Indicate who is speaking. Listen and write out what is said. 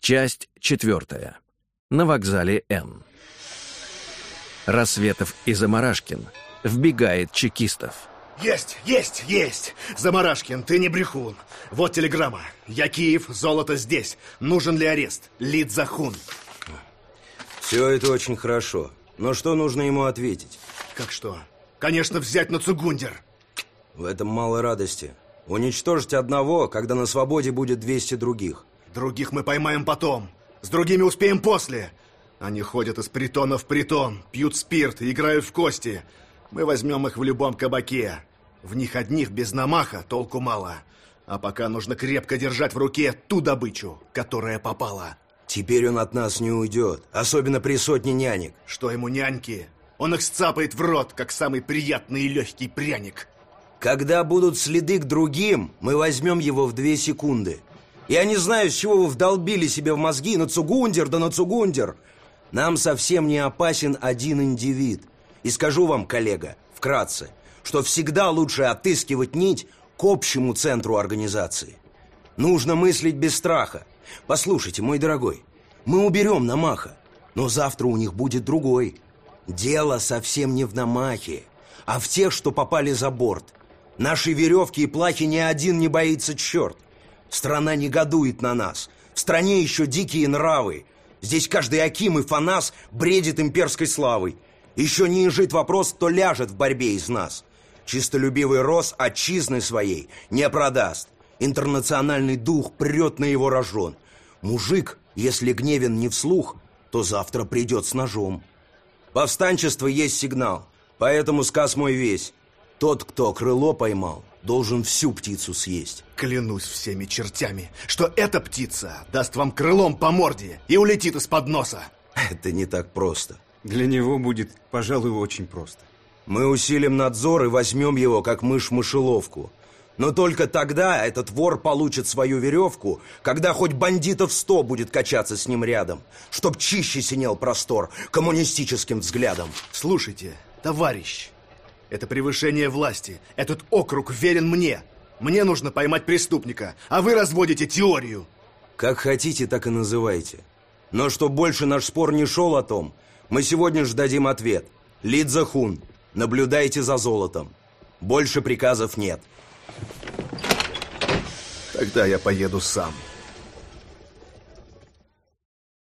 Speaker 1: Часть четвертая. На вокзале Н. Рассветов и Замарашкин. Вбегает чекистов.
Speaker 2: Есть, есть, есть! Замарашкин, ты не брехун. Вот телеграмма. Я Киев, золото здесь. Нужен ли арест? Лид Захун.
Speaker 3: Все это очень хорошо. Но что нужно ему ответить?
Speaker 2: Как что? Конечно, взять на Цугундер.
Speaker 3: В этом мало радости. Уничтожить одного, когда на свободе будет 200 других.
Speaker 2: Других мы поймаем потом. С другими успеем после. Они ходят из притона в притон, пьют спирт и играют в кости. Мы возьмем их в любом кабаке. В них одних без намаха толку мало. А пока нужно крепко держать в руке ту добычу, которая попала.
Speaker 3: Теперь он от нас не уйдет, особенно при сотне нянек.
Speaker 2: Что ему няньки? Он их сцапает в рот, как самый приятный и легкий пряник.
Speaker 3: Когда будут следы к другим, мы возьмем его в две секунды. Я не знаю, с чего вы вдолбили себе в мозги на Цугундер да на Цугундер. Нам совсем не опасен один индивид. И скажу вам, коллега, вкратце, что всегда лучше отыскивать нить к общему центру организации. Нужно мыслить без страха. Послушайте, мой дорогой, мы уберем Намаха, но завтра у них будет другой. Дело совсем не в Намахе, а в тех, что попали за борт. Наши веревки и плахи ни один не боится черт. Страна негодует на нас. В стране еще дикие нравы. Здесь каждый Аким и Фанас бредит имперской славой. Еще не изжит вопрос, кто ляжет в борьбе из нас. Чистолюбивый Рос отчизны своей не продаст. Интернациональный дух прет на его рожон. Мужик, если гневен не вслух, то завтра придет с ножом. Повстанчество есть сигнал, поэтому сказ мой весь. Тот, кто крыло поймал, должен всю птицу съесть.
Speaker 2: Клянусь всеми чертями, что эта птица даст вам крылом по морде и улетит из-под носа.
Speaker 3: Это не так просто.
Speaker 4: Для него будет, пожалуй, очень просто.
Speaker 3: Мы усилим надзор и возьмем его, как мышь мышеловку. Но только тогда этот вор получит свою веревку, когда хоть бандитов сто будет качаться с ним рядом, чтоб чище синел простор коммунистическим взглядом.
Speaker 2: Слушайте, товарищ, это превышение власти. Этот округ верен мне. Мне нужно поймать преступника, а вы разводите теорию.
Speaker 3: Как хотите, так и называйте. Но что больше наш спор не шел о том, мы сегодня же дадим ответ. Лидзахун, наблюдайте за золотом. Больше приказов нет.
Speaker 2: Тогда я поеду сам.